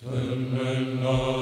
Tenena